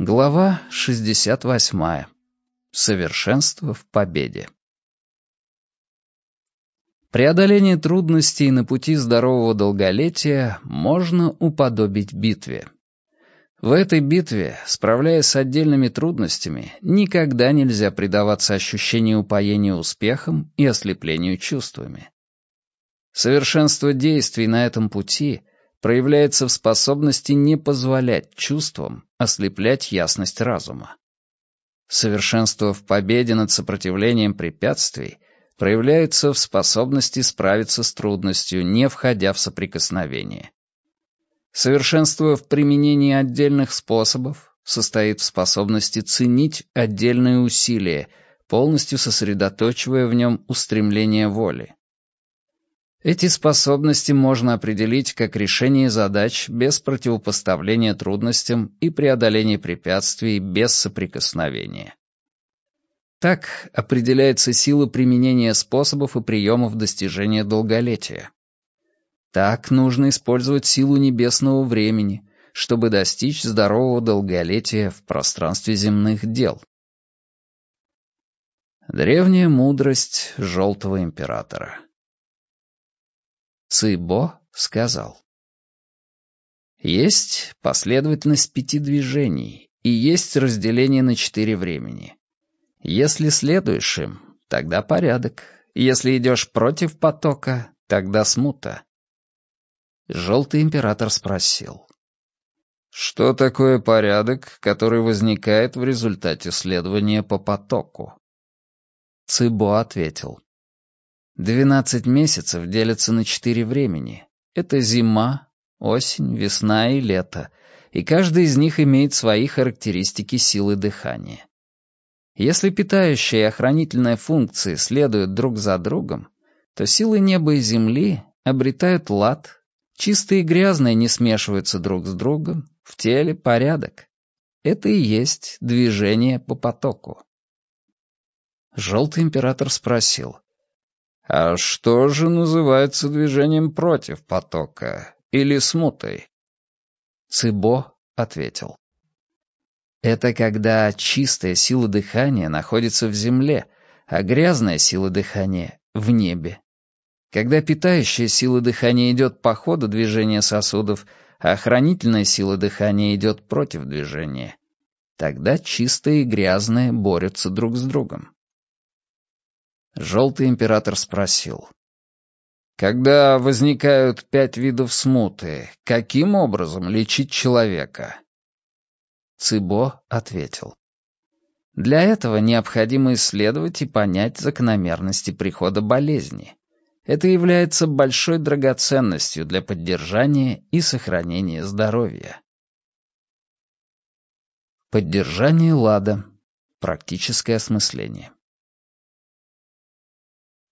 Глава 68. Совершенство в победе. Преодоление трудностей на пути здорового долголетия можно уподобить битве. В этой битве, справляясь с отдельными трудностями, никогда нельзя предаваться ощущению упоения успехом и ослеплению чувствами. Совершенство действий на этом пути проявляется в способности не позволять чувствам ослеплять ясность разума. Совершенство в победе над сопротивлением препятствий проявляется в способности справиться с трудностью, не входя в соприкосновение. Совершенство в применении отдельных способов состоит в способности ценить отдельные усилия, полностью сосредоточивая в нем устремление воли. Эти способности можно определить как решение задач без противопоставления трудностям и преодоления препятствий без соприкосновения. Так определяется сила применения способов и приемов достижения долголетия. Так нужно использовать силу небесного времени, чтобы достичь здорового долголетия в пространстве земных дел. Древняя мудрость Желтого Императора Цибо сказал. Есть последовательность пяти движений, и есть разделение на четыре времени. Если следуешь им, тогда порядок. Если идешь против потока, тогда смута. Желтый император спросил. Что такое порядок, который возникает в результате следования по потоку? Цибо ответил. Двенадцать месяцев делятся на четыре времени. Это зима, осень, весна и лето, и каждый из них имеет свои характеристики силы дыхания. Если питающая и охранительная функции следуют друг за другом, то силы неба и земли обретают лад, чистые и грязные не смешиваются друг с другом, в теле порядок. Это и есть движение по потоку. Желтый император спросил, а что же называется движением против потока или смутой? Цибо ответил. Это когда чистая сила дыхания находится в земле, а грязная сила дыхания — в небе. Когда питающая сила дыхания идет по ходу движения сосудов, а охранительная сила дыхания идет против движения, тогда чистое и грязное борются друг с другом. Желтый император спросил. Когда возникают пять видов смуты, каким образом лечить человека? Цибо ответил. Для этого необходимо исследовать и понять закономерности прихода болезни. Это является большой драгоценностью для поддержания и сохранения здоровья. Поддержание лада. Практическое осмысление.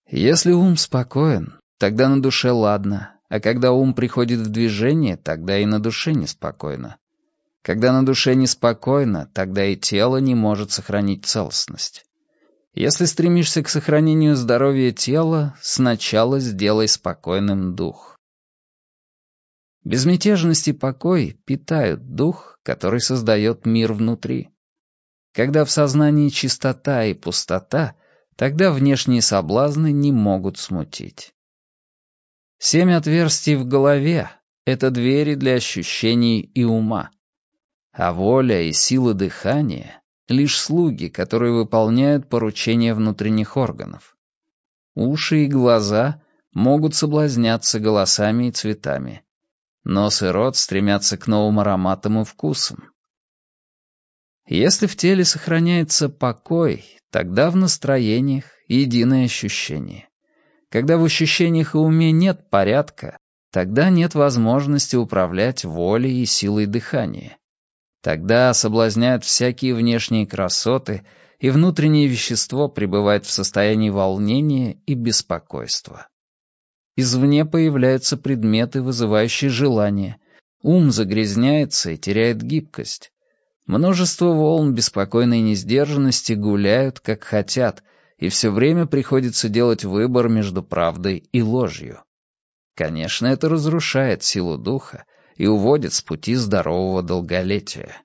Если ум спокоен, тогда на душе ладно, а когда ум приходит в движение, тогда и на душе неспокойно. Когда на душе неспокойно, тогда и тело не может сохранить целостность. Если стремишься к сохранению здоровья тела, сначала сделай спокойным дух. Безмятежность и покой питают дух, который создает мир внутри. Когда в сознании чистота и пустота — Тогда внешние соблазны не могут смутить. Семь отверстий в голове — это двери для ощущений и ума. А воля и сила дыхания — лишь слуги, которые выполняют поручения внутренних органов. Уши и глаза могут соблазняться голосами и цветами. Нос и рот стремятся к новым ароматам и вкусам. Если в теле сохраняется покой, тогда в настроениях единое ощущение. Когда в ощущениях и уме нет порядка, тогда нет возможности управлять волей и силой дыхания. Тогда соблазняют всякие внешние красоты, и внутреннее вещество пребывает в состоянии волнения и беспокойства. Извне появляются предметы, вызывающие желание. Ум загрязняется и теряет гибкость. Множество волн беспокойной несдержанности гуляют, как хотят, и все время приходится делать выбор между правдой и ложью. Конечно, это разрушает силу духа и уводит с пути здорового долголетия.